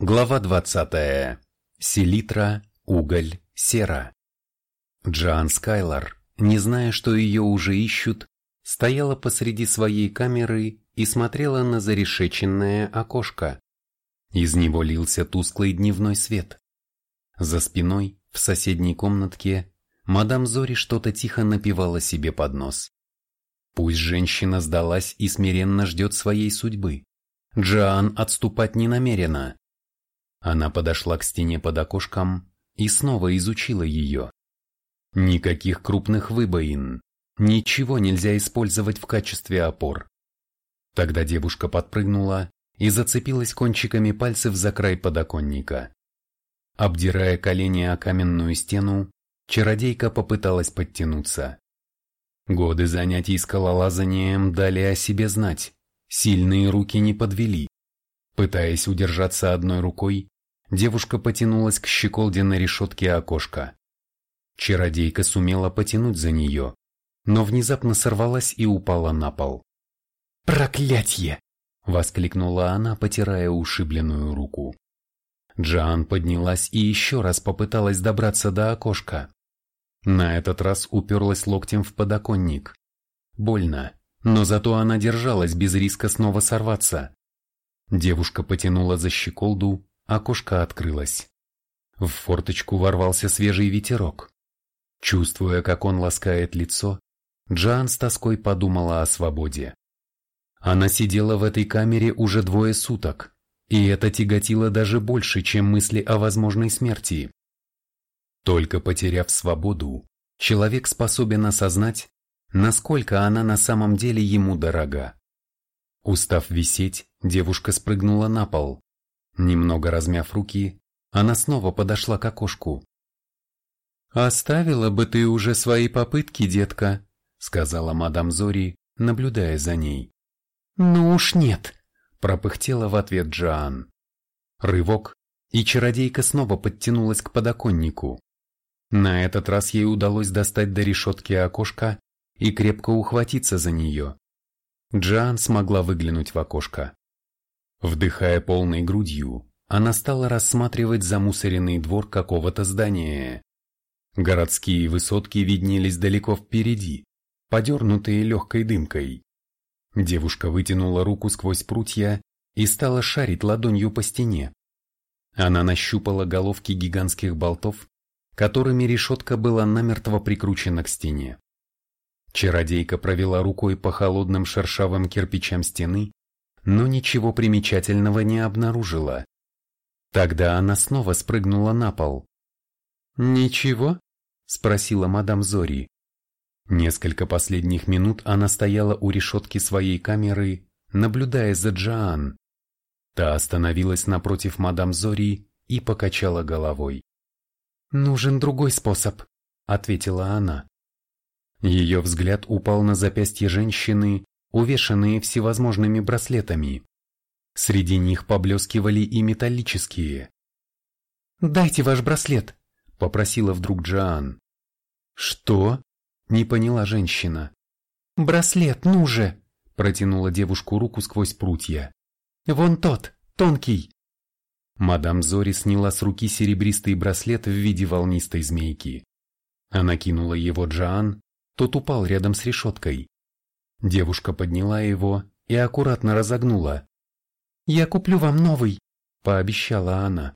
Глава 20. Селитра, уголь, сера. Джоан Скайлор, не зная, что ее уже ищут, стояла посреди своей камеры и смотрела на зарешеченное окошко. Из него лился тусклый дневной свет. За спиной, в соседней комнатке, мадам Зори что-то тихо напевала себе под нос. Пусть женщина сдалась и смиренно ждет своей судьбы. Джоан отступать не намерена. Она подошла к стене под окошком и снова изучила ее. Никаких крупных выбоин, ничего нельзя использовать в качестве опор. Тогда девушка подпрыгнула и зацепилась кончиками пальцев за край подоконника. Обдирая колени о каменную стену, чародейка попыталась подтянуться. Годы занятий скалолазанием дали о себе знать, сильные руки не подвели. Пытаясь удержаться одной рукой, девушка потянулась к щеколде на решетке окошка. Чародейка сумела потянуть за нее, но внезапно сорвалась и упала на пол. «Проклятье!» — воскликнула она, потирая ушибленную руку. Джоан поднялась и еще раз попыталась добраться до окошка. На этот раз уперлась локтем в подоконник. Больно, но зато она держалась без риска снова сорваться. Девушка потянула за щеколду, окошко открылось. В форточку ворвался свежий ветерок. Чувствуя, как он ласкает лицо, Джан с тоской подумала о свободе. Она сидела в этой камере уже двое суток, и это тяготило даже больше, чем мысли о возможной смерти. Только потеряв свободу, человек способен осознать, насколько она на самом деле ему дорога. Устав висеть, девушка спрыгнула на пол. Немного размяв руки, она снова подошла к окошку. «Оставила бы ты уже свои попытки, детка», — сказала мадам Зори, наблюдая за ней. «Ну уж нет», — пропыхтела в ответ Джоан. Рывок, и чародейка снова подтянулась к подоконнику. На этот раз ей удалось достать до решетки окошка и крепко ухватиться за нее. Джоан смогла выглянуть в окошко. Вдыхая полной грудью, она стала рассматривать замусоренный двор какого-то здания. Городские высотки виднелись далеко впереди, подернутые легкой дымкой. Девушка вытянула руку сквозь прутья и стала шарить ладонью по стене. Она нащупала головки гигантских болтов, которыми решетка была намертво прикручена к стене. Чародейка провела рукой по холодным шершавым кирпичам стены но ничего примечательного не обнаружила. Тогда она снова спрыгнула на пол. «Ничего?» – спросила мадам Зори. Несколько последних минут она стояла у решетки своей камеры, наблюдая за Джоан. Та остановилась напротив мадам Зори и покачала головой. «Нужен другой способ», — ответила она. Ее взгляд упал на запястье женщины, увешанные всевозможными браслетами. Среди них поблескивали и металлические. «Дайте ваш браслет», — попросила вдруг Джоан. «Что?» — не поняла женщина. «Браслет, ну же!» — протянула девушку руку сквозь прутья. «Вон тот, тонкий!» Мадам Зори сняла с руки серебристый браслет в виде волнистой змейки. Она кинула его Джоан, тот упал рядом с решеткой. Девушка подняла его и аккуратно разогнула. «Я куплю вам новый», — пообещала она.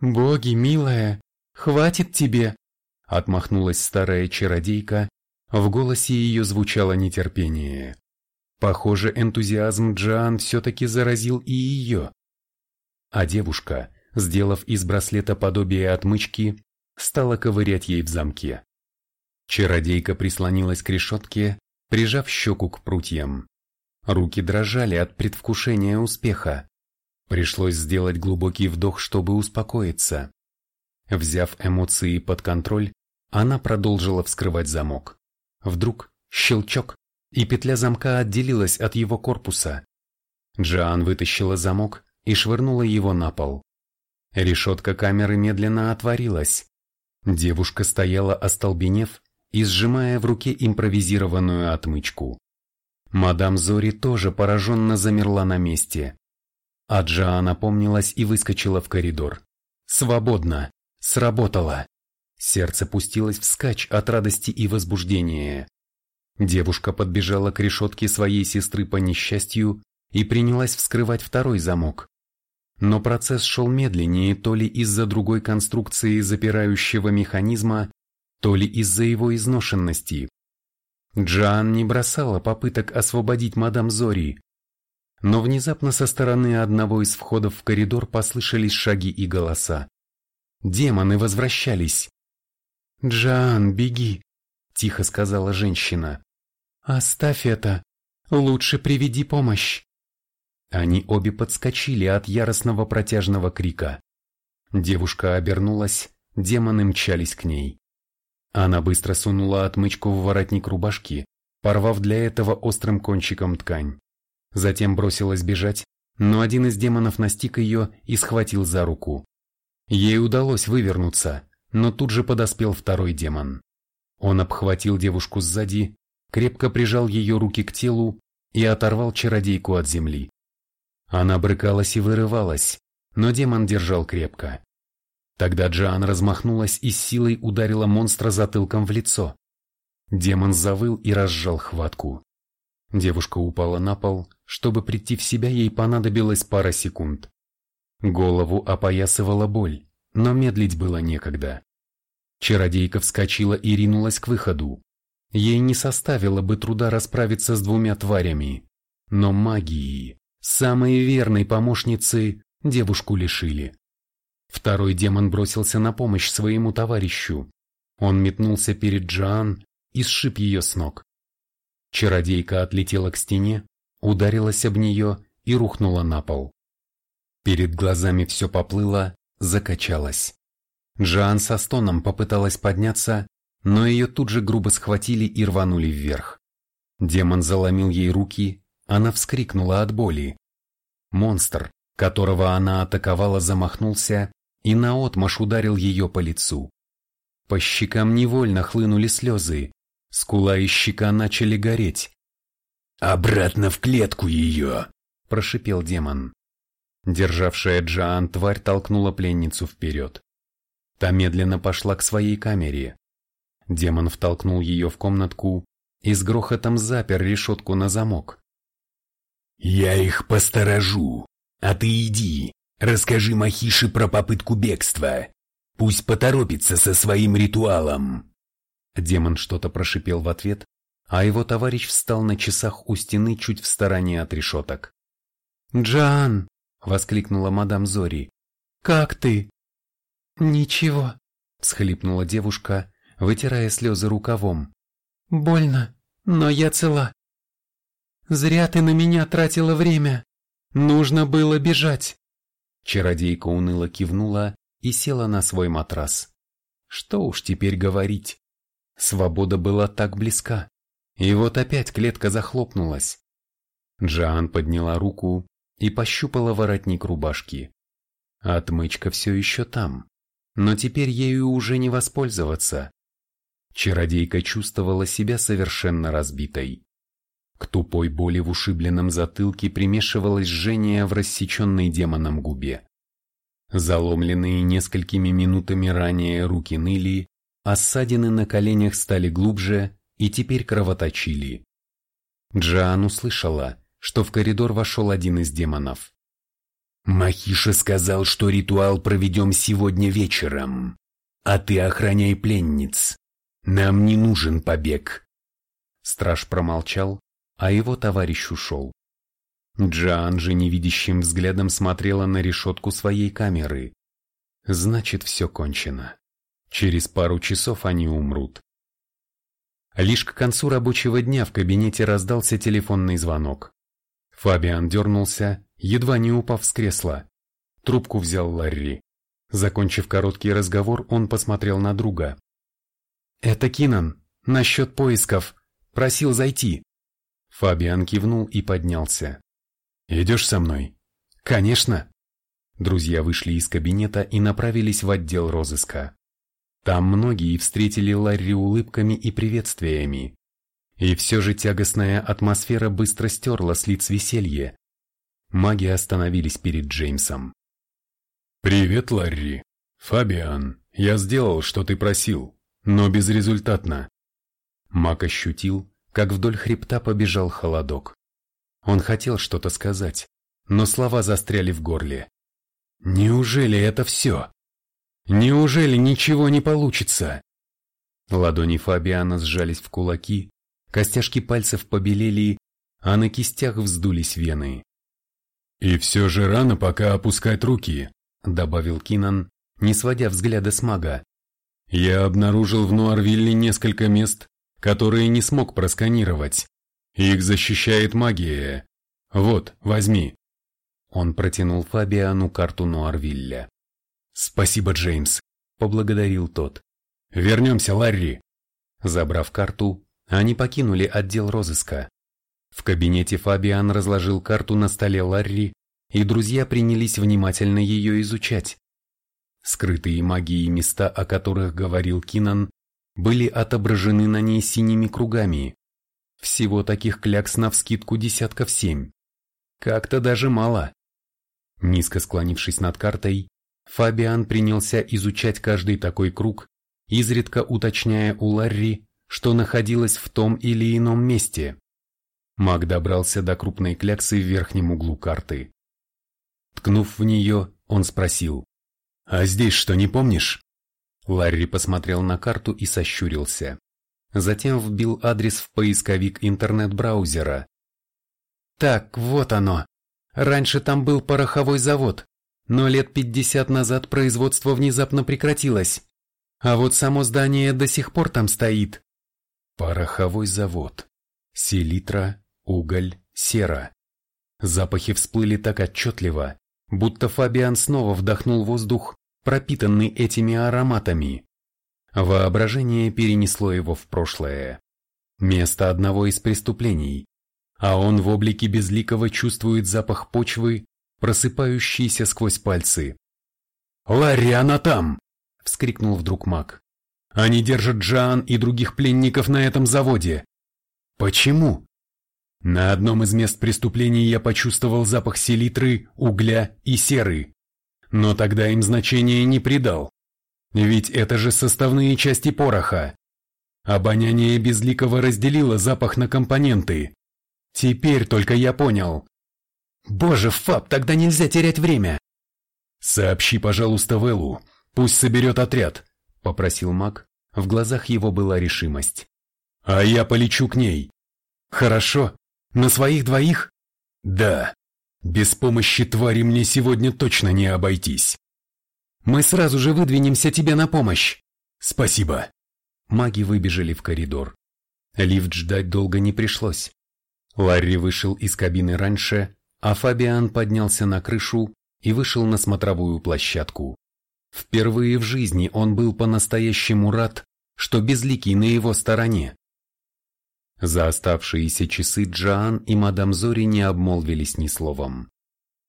«Боги, милая, хватит тебе!» — отмахнулась старая чародейка, в голосе ее звучало нетерпение. Похоже, энтузиазм Джоан все-таки заразил и ее. А девушка, сделав из браслета подобие отмычки, стала ковырять ей в замке. Чародейка прислонилась к решетке, прижав щеку к прутьям. Руки дрожали от предвкушения успеха. Пришлось сделать глубокий вдох, чтобы успокоиться. Взяв эмоции под контроль, она продолжила вскрывать замок. Вдруг щелчок, и петля замка отделилась от его корпуса. Джоан вытащила замок и швырнула его на пол. Решетка камеры медленно отворилась. Девушка стояла остолбенев и сжимая в руке импровизированную отмычку. Мадам Зори тоже пораженно замерла на месте. А Джоан опомнилась и выскочила в коридор. Свободно! Сработало! Сердце пустилось вскачь от радости и возбуждения. Девушка подбежала к решетке своей сестры по несчастью и принялась вскрывать второй замок. Но процесс шел медленнее то ли из-за другой конструкции запирающего механизма, то ли из-за его изношенности. Джоан не бросала попыток освободить мадам Зори. Но внезапно со стороны одного из входов в коридор послышались шаги и голоса. Демоны возвращались. «Джоан, беги!» – тихо сказала женщина. «Оставь это! Лучше приведи помощь!» Они обе подскочили от яростного протяжного крика. Девушка обернулась, демоны мчались к ней. Она быстро сунула отмычку в воротник рубашки, порвав для этого острым кончиком ткань. Затем бросилась бежать, но один из демонов настиг ее и схватил за руку. Ей удалось вывернуться, но тут же подоспел второй демон. Он обхватил девушку сзади крепко прижал ее руки к телу и оторвал чародейку от земли. Она брыкалась и вырывалась, но демон держал крепко. Тогда Джоан размахнулась и силой ударила монстра затылком в лицо. Демон завыл и разжал хватку. Девушка упала на пол, чтобы прийти в себя ей понадобилось пара секунд. Голову опоясывала боль, но медлить было некогда. Чародейка вскочила и ринулась к выходу. Ей не составило бы труда расправиться с двумя тварями. Но магии, самой верной помощницы, девушку лишили. Второй демон бросился на помощь своему товарищу. Он метнулся перед Джоан и сшиб ее с ног. Чародейка отлетела к стене, ударилась об нее и рухнула на пол. Перед глазами все поплыло, закачалось. Джоан со стоном попыталась подняться, но ее тут же грубо схватили и рванули вверх. Демон заломил ей руки, она вскрикнула от боли. Монстр, которого она атаковала, замахнулся и наотмашь ударил ее по лицу. По щекам невольно хлынули слезы, скула и щека начали гореть. «Обратно в клетку ее!» – прошипел демон. Державшая Джоан тварь толкнула пленницу вперед. Та медленно пошла к своей камере. Демон втолкнул ее в комнатку и с грохотом запер решетку на замок. «Я их посторожу, а ты иди, расскажи Махиши про попытку бегства. Пусть поторопится со своим ритуалом». Демон что-то прошипел в ответ, а его товарищ встал на часах у стены чуть в стороне от решеток. «Джан!» — воскликнула мадам Зори. «Как ты?» «Ничего», — всхлипнула девушка, вытирая слезы рукавом. «Больно, но я цела». «Зря ты на меня тратила время. Нужно было бежать». Чародейка уныло кивнула и села на свой матрас. Что уж теперь говорить. Свобода была так близка. И вот опять клетка захлопнулась. Джоан подняла руку и пощупала воротник рубашки. Отмычка все еще там, но теперь ею уже не воспользоваться. Чародейка чувствовала себя совершенно разбитой. К тупой боли в ушибленном затылке примешивалось жжение в рассеченной демоном губе. Заломленные несколькими минутами ранее руки ныли, а ссадины на коленях стали глубже и теперь кровоточили. Джоан услышала, что в коридор вошел один из демонов. «Махиша сказал, что ритуал проведем сегодня вечером, а ты охраняй пленниц. Нам не нужен побег. Страж промолчал, а его товарищ ушел. Джоан же невидящим взглядом смотрела на решетку своей камеры. Значит, все кончено. Через пару часов они умрут. Лишь к концу рабочего дня в кабинете раздался телефонный звонок. Фабиан дернулся, едва не упав с кресла. Трубку взял Ларри. Закончив короткий разговор, он посмотрел на друга. «Это Кинан. Насчет поисков. Просил зайти». Фабиан кивнул и поднялся. «Идешь со мной?» «Конечно». Друзья вышли из кабинета и направились в отдел розыска. Там многие встретили Ларри улыбками и приветствиями. И все же тягостная атмосфера быстро стерла с лиц веселье. Маги остановились перед Джеймсом. «Привет, Ларри. Фабиан, я сделал, что ты просил, но безрезультатно». Маг ощутил, как вдоль хребта побежал холодок. Он хотел что-то сказать, но слова застряли в горле. «Неужели это все? Неужели ничего не получится?» Ладони Фабиана сжались в кулаки, костяшки пальцев побелели, а на кистях вздулись вены. «И все же рано пока опускать руки», — добавил Кинан, не сводя взгляда с мага. «Я обнаружил в Нуарвилле несколько мест, которые не смог просканировать. Их защищает магия. Вот, возьми». Он протянул Фабиану карту Нуарвилля. «Спасибо, Джеймс», — поблагодарил тот. «Вернемся, Ларри!» Забрав карту, они покинули отдел розыска. В кабинете Фабиан разложил карту на столе Ларри, и друзья принялись внимательно ее изучать. Скрытые магией места, о которых говорил Кинан, были отображены на ней синими кругами. Всего таких клякс навскидку десятков семь. Как-то даже мало. Низко склонившись над картой, Фабиан принялся изучать каждый такой круг изредка уточняя у Ларри, что находилось в том или ином месте. Маг добрался до крупной кляксы в верхнем углу карты. Ткнув в нее, он спросил, «А здесь что, не помнишь?» Ларри посмотрел на карту и сощурился. Затем вбил адрес в поисковик интернет-браузера. «Так, вот оно. Раньше там был пороховой завод, но лет пятьдесят назад производство внезапно прекратилось. А вот само здание до сих пор там стоит. Пороховой завод. Селитра, уголь, сера. Запахи всплыли так отчетливо, будто Фабиан снова вдохнул воздух, пропитанный этими ароматами. Воображение перенесло его в прошлое. Место одного из преступлений, а он в облике безликого чувствует запах почвы, просыпающийся сквозь пальцы. «Ларри, она там!» вскрикнул вдруг маг. Они держат Джан и других пленников на этом заводе. Почему? На одном из мест преступления я почувствовал запах селитры, угля и серы. Но тогда им значения не придал. Ведь это же составные части пороха. Обоняние безликого разделило запах на компоненты. Теперь только я понял. Боже, Фаб, тогда нельзя терять время. Сообщи, пожалуйста, Веллу, «Пусть соберет отряд», — попросил маг. В глазах его была решимость. «А я полечу к ней». «Хорошо. На своих двоих?» «Да. Без помощи твари мне сегодня точно не обойтись». «Мы сразу же выдвинемся тебе на помощь». «Спасибо». Маги выбежали в коридор. Лифт ждать долго не пришлось. Ларри вышел из кабины раньше, а Фабиан поднялся на крышу и вышел на смотровую площадку. Впервые в жизни он был по-настоящему рад, что Безликий на его стороне. За оставшиеся часы Джоан и мадам Зори не обмолвились ни словом.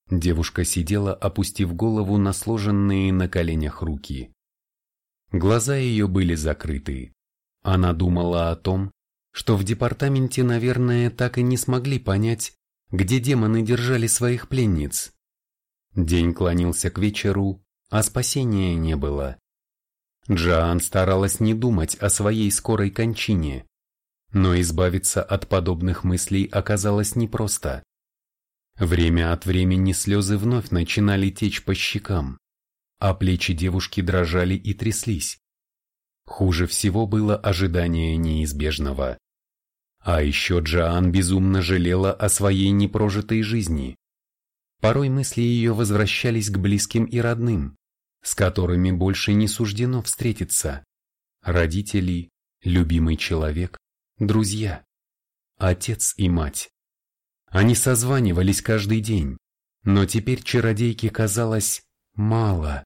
Девушка сидела, опустив голову на сложенные на коленях руки. Глаза ее были закрыты. Она думала о том, что в департаменте, наверное, так и не смогли понять, где демоны держали своих пленниц. День клонился к вечеру, а спасения не было. Джоан старалась не думать о своей скорой кончине, но избавиться от подобных мыслей оказалось непросто. Время от времени слезы вновь начинали течь по щекам, а плечи девушки дрожали и тряслись. Хуже всего было ожидание неизбежного. А еще Джоан безумно жалела о своей непрожитой жизни. Порой мысли ее возвращались к близким и родным, с которыми больше не суждено встретиться. Родители, любимый человек, друзья, отец и мать. Они созванивались каждый день, но теперь чародейке казалось мало.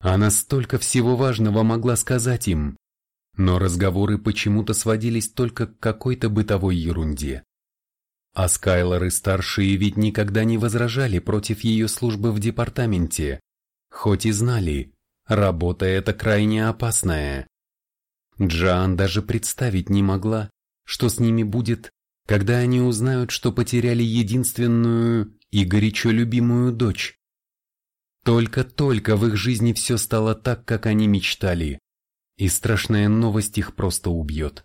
Она столько всего важного могла сказать им, но разговоры почему-то сводились только к какой-то бытовой ерунде. А Скайлоры-старшие ведь никогда не возражали против ее службы в департаменте, хоть и знали, работа эта крайне опасная. Джоан даже представить не могла, что с ними будет, когда они узнают, что потеряли единственную и горячо любимую дочь. Только-только в их жизни все стало так, как они мечтали, и страшная новость их просто убьет.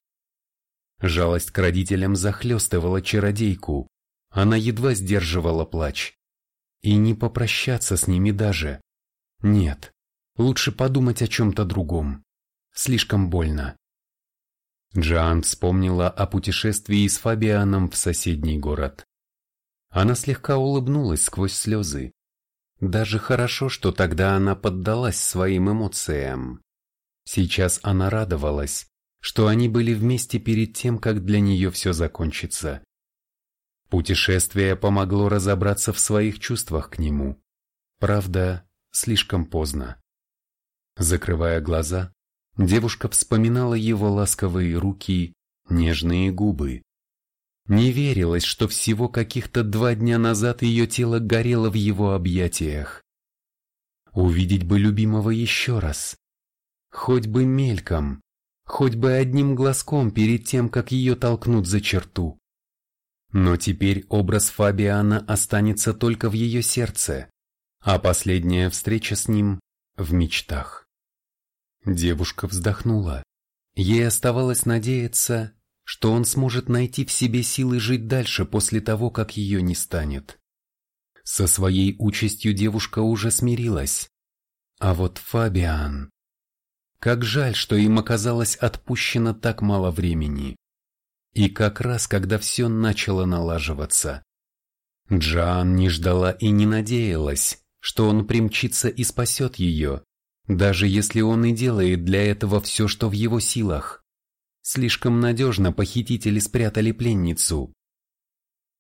Жалость к родителям захлестывала чародейку, она едва сдерживала плач. И не попрощаться с ними даже. Нет, лучше подумать о чем-то другом. Слишком больно. Джоан вспомнила о путешествии с Фабианом в соседний город. Она слегка улыбнулась сквозь слезы. Даже хорошо, что тогда она поддалась своим эмоциям. Сейчас она радовалась, что они были вместе перед тем, как для нее все закончится. Путешествие помогло разобраться в своих чувствах к нему. Правда, слишком поздно. Закрывая глаза, девушка вспоминала его ласковые руки, нежные губы. Не верилось, что всего каких-то два дня назад ее тело горело в его объятиях. Увидеть бы любимого еще раз. Хоть бы мельком, хоть бы одним глазком перед тем, как ее толкнут за черту. Но теперь образ Фабиана останется только в ее сердце, а последняя встреча с ним – в мечтах. Девушка вздохнула. Ей оставалось надеяться, что он сможет найти в себе силы жить дальше после того, как ее не станет. Со своей участью девушка уже смирилась. А вот Фабиан... Как жаль, что им оказалось отпущено так мало времени. И как раз, когда все начало налаживаться. Джан не ждала и не надеялась, что он примчится и спасет ее, даже если он и делает для этого все, что в его силах. Слишком надежно похитители спрятали пленницу.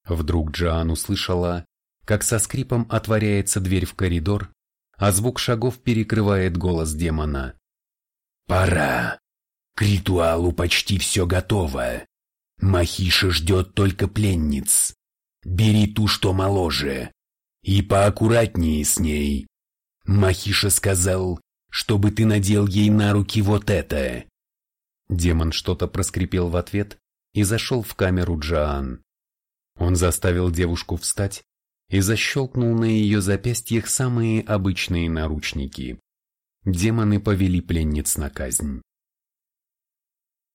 Вдруг Джоан услышала, как со скрипом отворяется дверь в коридор, а звук шагов перекрывает голос демона. «Пора. К ритуалу почти все готово. Махиша ждет только пленниц. Бери ту, что моложе. И поаккуратнее с ней. Махиша сказал, чтобы ты надел ей на руки вот это. Демон что-то проскрипел в ответ и зашел в камеру Джоан. Он заставил девушку встать и защелкнул на ее запястьях самые обычные наручники. Демоны повели пленниц на казнь.